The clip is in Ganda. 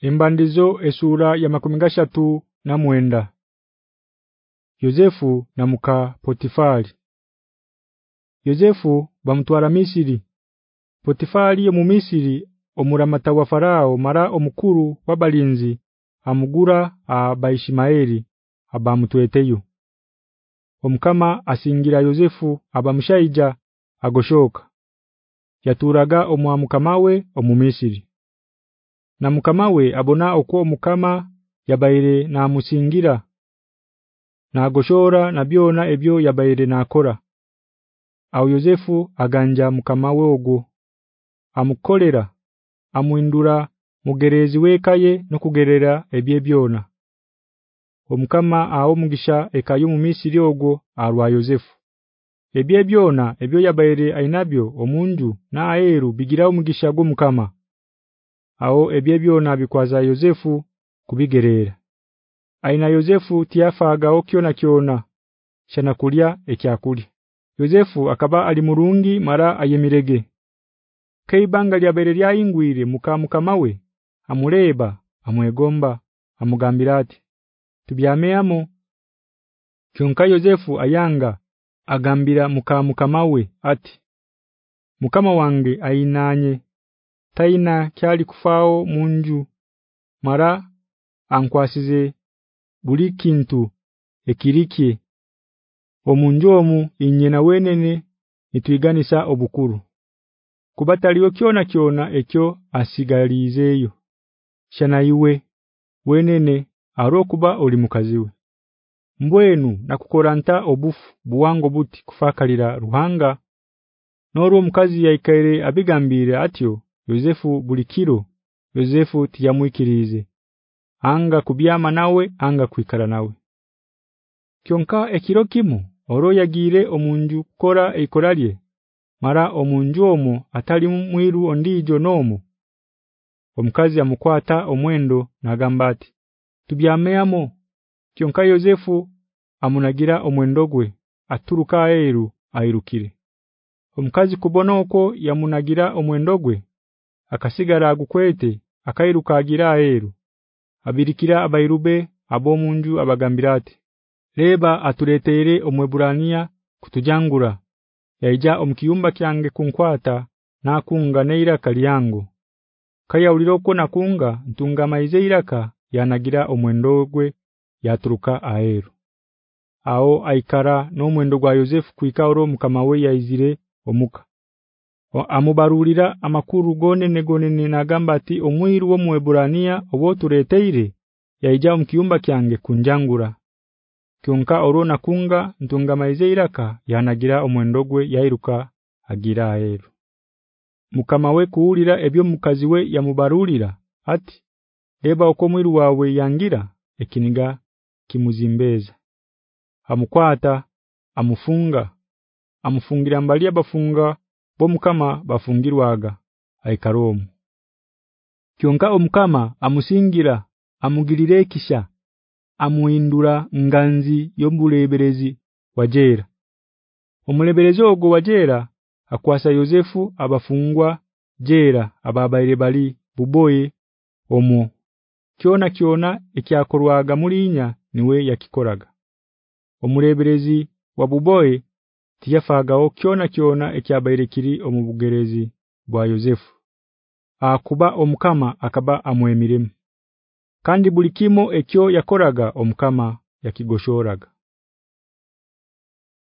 Embandizo esura ya makumingashatu na mwenda. Yozefu na muka Potifari. Yozefu bamtwara Misiri. Potifari mu Misiri omuramata wa farao mara omukuru wabalinzi amugura abaishimaeli abamutweteyo. Omukama asingira Yozefu abamushaija agoshoka. Yaturaga omwamukamawe omumisiri na mukamawe abona okwo mukama yabaire na musingira na byona ebyo yabaire nakora. Au Yozefu aganja mukamawe ogwo amukolera amuindura mugerezi wekaye nokugerera ebye byona. Omukama aho mugisha ekayo mu Misiri ogwo arwa Yozefu ebye byona ebyo yabaire ainabyo omunju na aheru bigira umugisha gwo mukama Aho ebye byona bikwaza Yozefu kubigerera. Aina Yozefu tiafaga okiona kiona shana kulya ekyakuli Yozefu akaba ali murungi mara ayemirege. Kaibanga lyabere lyayingwire mukamukamawe amuleba amwegomba amugambira ati tubyameamo. Kyonka Yozefu ayanga agambira mukamukamawe ati Mukama wange ainanye taina kyali kufao munju mara ankwasize buli kintu ekiriki omunjomu inyena wenene nitwiganisa obukuru kubataliyo kiona kiona ekyo asigalizeyo shana iwe wenene arokuba oli mukaziwe mbwenu nakukoranta obufu buwango buti kufakalira ruhanga. Noro mukazi yaikaire abigambire atyo Yozefu bulikiro Yozefu tiyamwikirize. Anga kubyama nawe anga kwikara nawe. Kyonka ekiro kimu oro yagire omunju kora eikolalye mara omunju omo atali mwiru ondijo nomo Omukazi amukwata omwendo nagambati tubyameamo Kyonka Yozefu amunagira omwendogwe aturuka aheru airukire Omukazi kubona uko yamunagira omwendogwe akasigara agukwete akairuka agira abirikira abairube abomunju abagambirate leba atuletere omweburania kutujangura. Yaija omkiyumba kyange kunkwata na kunga neira kalyango kaya uliroko na kunga ntunga maize iraka yanagira omwendogwe yaturuka aheru Aho aikara no mwendo gwa Yozefu kuika oro mukamawe yaizire omuka amubarulira amakuru gone negone nagamba ati omwiru wo mweburania obo tureteire yaija omkiyumba kyange kunjangura kyonka orona kunga ntunga maize iraka yanagira omwendogwe yairuka agira aheru mukama we kuulira ebyo mukazi we yamubarulira ati eba uko mwiru wawe yangira ekiniga kimuzimbeza amukwata amufunga amufungira mbali abafunga bomukama bafungirwaga aikaromu. Kyonka omukama amusingira amugirire kisha amuindura nganzi yomuleberezi wajera omuleberezi ogwo wajera akwasa Yozefu abafungwa jera ababaire bali buboye omwo. Kyona kyona ekyakorwaga mulinya niwe yakikoraga. Omuleberezi wa buboye tiyafagao kiona kiona ekyabaire kiri omubugerezi bwa Yozefu akuba omukama akaba amwemiremu. Kandi bulikimo ekyo yakoraga omukama yakigoshoraga